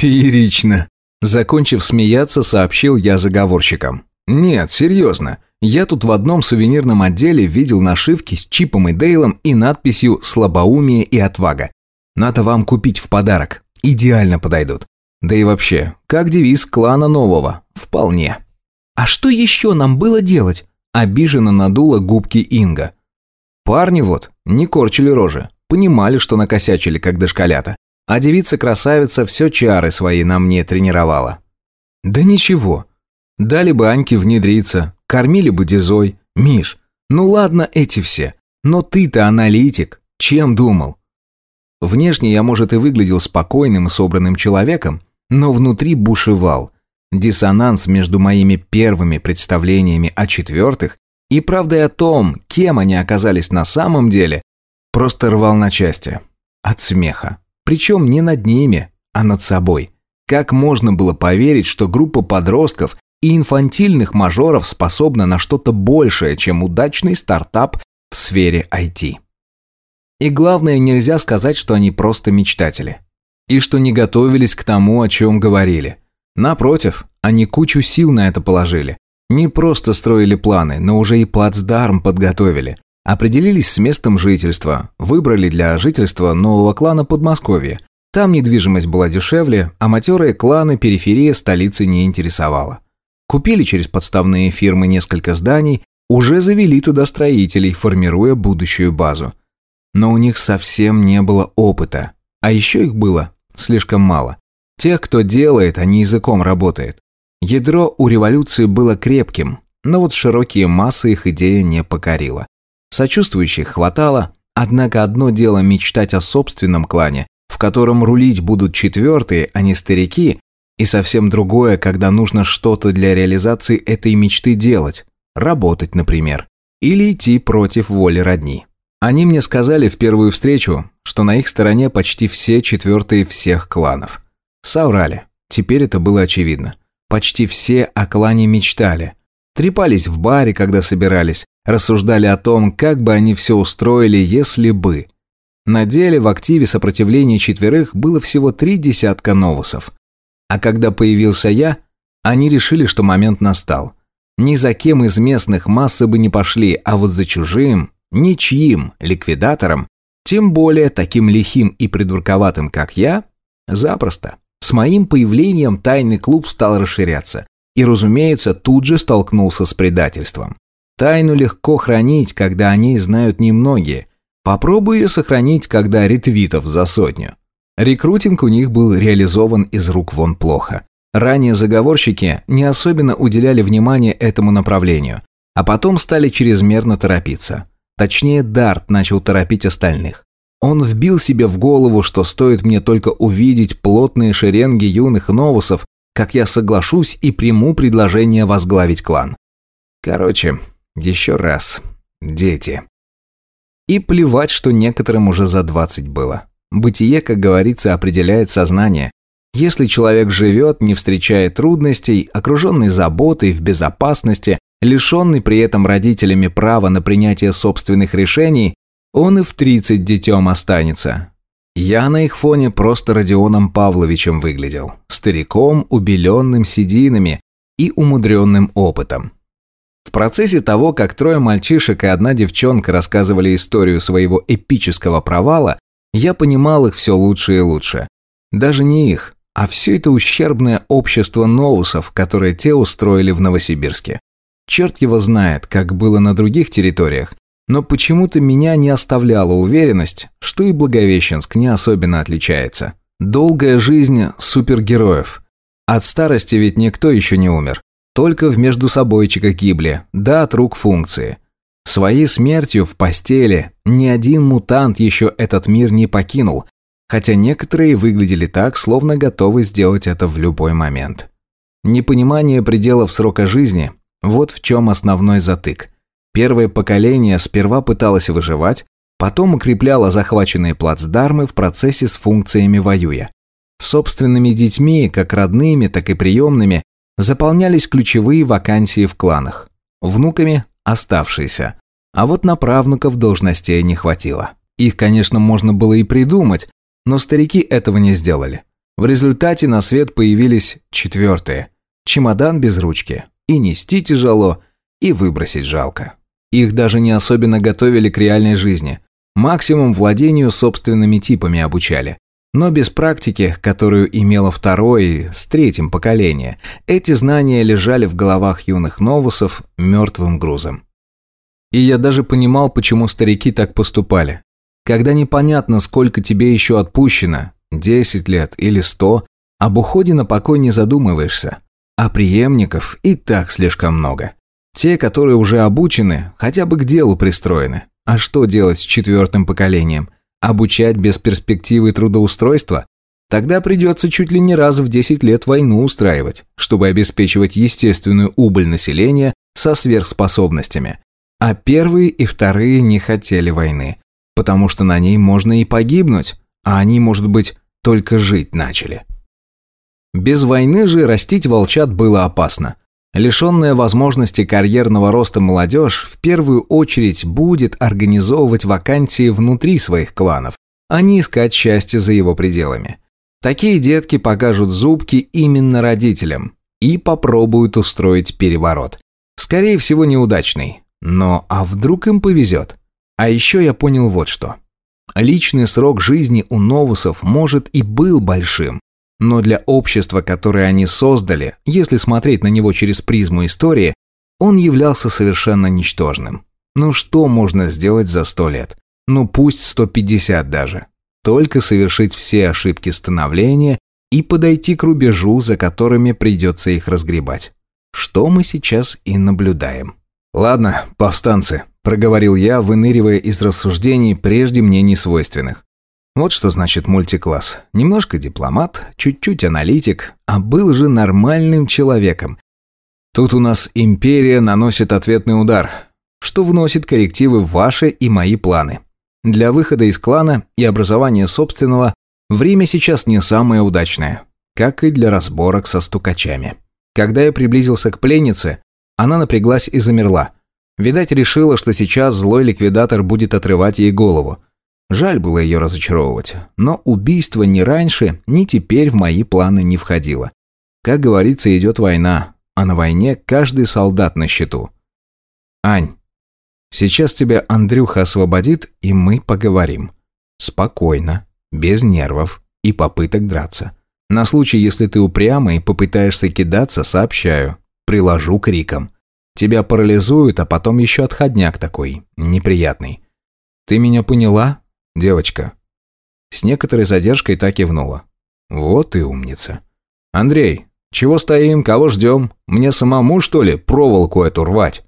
Феерично. Закончив смеяться, сообщил я заговорщикам. Нет, серьезно. Я тут в одном сувенирном отделе видел нашивки с Чипом и Дейлом и надписью «Слабоумие и отвага». Надо вам купить в подарок. Идеально подойдут. Да и вообще, как девиз клана нового. Вполне. А что еще нам было делать? Обиженно надула губки Инга. Парни вот не корчили рожи. Понимали, что накосячили, как дошколята. А девица-красавица все чары свои на мне тренировала. Да ничего. Дали бы Аньке внедриться, кормили бы Дизой. Миш, ну ладно эти все. Но ты-то аналитик. Чем думал? Внешне я, может, и выглядел спокойным и собранным человеком, но внутри бушевал. Диссонанс между моими первыми представлениями о четвертых и правдой о том, кем они оказались на самом деле, просто рвал на части. От смеха. Причем не над ними, а над собой. Как можно было поверить, что группа подростков и инфантильных мажоров способна на что-то большее, чем удачный стартап в сфере IT? И главное, нельзя сказать, что они просто мечтатели. И что не готовились к тому, о чем говорили. Напротив, они кучу сил на это положили. Не просто строили планы, но уже и плацдарм подготовили. Определились с местом жительства, выбрали для жительства нового клана Подмосковье. Там недвижимость была дешевле, а матерые кланы периферия столицы не интересовала. Купили через подставные фирмы несколько зданий, уже завели туда строителей, формируя будущую базу но у них совсем не было опыта. А еще их было слишком мало. Тех, кто делает, не языком работает. Ядро у революции было крепким, но вот широкие массы их идея не покорила. Сочувствующих хватало, однако одно дело мечтать о собственном клане, в котором рулить будут четвертые, а не старики, и совсем другое, когда нужно что-то для реализации этой мечты делать, работать, например, или идти против воли родни. Они мне сказали в первую встречу, что на их стороне почти все четвертые всех кланов. Соврали. Теперь это было очевидно. Почти все о клане мечтали. Трепались в баре, когда собирались, рассуждали о том, как бы они все устроили, если бы. На деле в активе сопротивления четверых было всего три десятка новусов. А когда появился я, они решили, что момент настал. Ни за кем из местных массы бы не пошли, а вот за чужим ничьим ликвидатором, тем более таким лихим и придурковатым, как я, запросто. С моим появлением тайный клуб стал расширяться и, разумеется, тут же столкнулся с предательством. Тайну легко хранить, когда о ней знают немногие. Попробуй ее сохранить, когда ретвитов за сотню. Рекрутинг у них был реализован из рук вон плохо. Ранее заговорщики не особенно уделяли внимание этому направлению, а потом стали чрезмерно торопиться. Точнее, Дарт начал торопить остальных. Он вбил себе в голову, что стоит мне только увидеть плотные шеренги юных новусов, как я соглашусь и приму предложение возглавить клан. Короче, еще раз. Дети. И плевать, что некоторым уже за 20 было. Бытие, как говорится, определяет сознание. Если человек живет, не встречая трудностей, окруженный заботой, в безопасности, лишенный при этом родителями права на принятие собственных решений, он и в 30 детем останется. Я на их фоне просто Родионом Павловичем выглядел, стариком, убеленным сединами и умудренным опытом. В процессе того, как трое мальчишек и одна девчонка рассказывали историю своего эпического провала, я понимал их все лучше и лучше. Даже не их, а все это ущербное общество новусов, которое те устроили в Новосибирске. Черт его знает, как было на других территориях, но почему-то меня не оставляла уверенность, что и Благовещенск не особенно отличается. Долгая жизнь супергероев. От старости ведь никто еще не умер. Только в междусобойчиках гибли, да от рук функции. Своей смертью в постели ни один мутант еще этот мир не покинул, хотя некоторые выглядели так, словно готовы сделать это в любой момент. Непонимание пределов срока жизни вот в чем основной затык. Первое поколение сперва пыталось выживать, потом укрепляло захваченные плацдармы в процессе с функциями воюя. Собственными детьми, как родными, так и приемными, заполнялись ключевые вакансии в кланах. Внуками – оставшиеся. А вот на правнуков должностей не хватило. Их, конечно, можно было и придумать, но старики этого не сделали. В результате на свет появились четвертые. Чемодан без ручки. И нести тяжело, и выбросить жалко. Их даже не особенно готовили к реальной жизни. Максимум владению собственными типами обучали. Но без практики, которую имело второе с третьим поколение, эти знания лежали в головах юных новусов мертвым грузом. И я даже понимал, почему старики так поступали. Когда непонятно, сколько тебе еще отпущено, 10 лет или 100, об уходе на покой не задумываешься. А преемников и так слишком много. Те, которые уже обучены, хотя бы к делу пристроены. А что делать с четвертым поколением? Обучать без перспективы трудоустройства? Тогда придется чуть ли не раз в 10 лет войну устраивать, чтобы обеспечивать естественную убыль населения со сверхспособностями. А первые и вторые не хотели войны, потому что на ней можно и погибнуть, а они, может быть, только жить начали. Без войны же растить волчат было опасно. Лишенная возможности карьерного роста молодежь в первую очередь будет организовывать вакансии внутри своих кланов, а не искать счастье за его пределами. Такие детки покажут зубки именно родителям и попробуют устроить переворот. Скорее всего, неудачный. Но а вдруг им повезет? А еще я понял вот что. Личный срок жизни у новусов может и был большим, но для общества, которое они создали, если смотреть на него через призму истории, он являлся совершенно ничтожным. Ну что можно сделать за сто лет? Ну пусть 150 даже. Только совершить все ошибки становления и подойти к рубежу, за которыми придется их разгребать. Что мы сейчас и наблюдаем. «Ладно, повстанцы», – проговорил я, выныривая из рассуждений, прежде мне несвойственных. Вот что значит мультикласс. Немножко дипломат, чуть-чуть аналитик, а был же нормальным человеком. Тут у нас империя наносит ответный удар, что вносит коррективы в ваши и мои планы. Для выхода из клана и образования собственного время сейчас не самое удачное, как и для разборок со стукачами. Когда я приблизился к пленнице, она напряглась и замерла. Видать, решила, что сейчас злой ликвидатор будет отрывать ей голову. Жаль было ее разочаровывать, но убийство ни раньше, ни теперь в мои планы не входило. Как говорится, идет война, а на войне каждый солдат на счету. Ань, сейчас тебя Андрюха освободит, и мы поговорим. Спокойно, без нервов и попыток драться. На случай, если ты упрямый и попытаешься кидаться, сообщаю. Приложу криком. Тебя парализуют, а потом еще отходняк такой, неприятный. Ты меня поняла? Девочка». С некоторой задержкой так кивнула. «Вот и умница. Андрей, чего стоим, кого ждем? Мне самому, что ли, проволоку эту рвать?»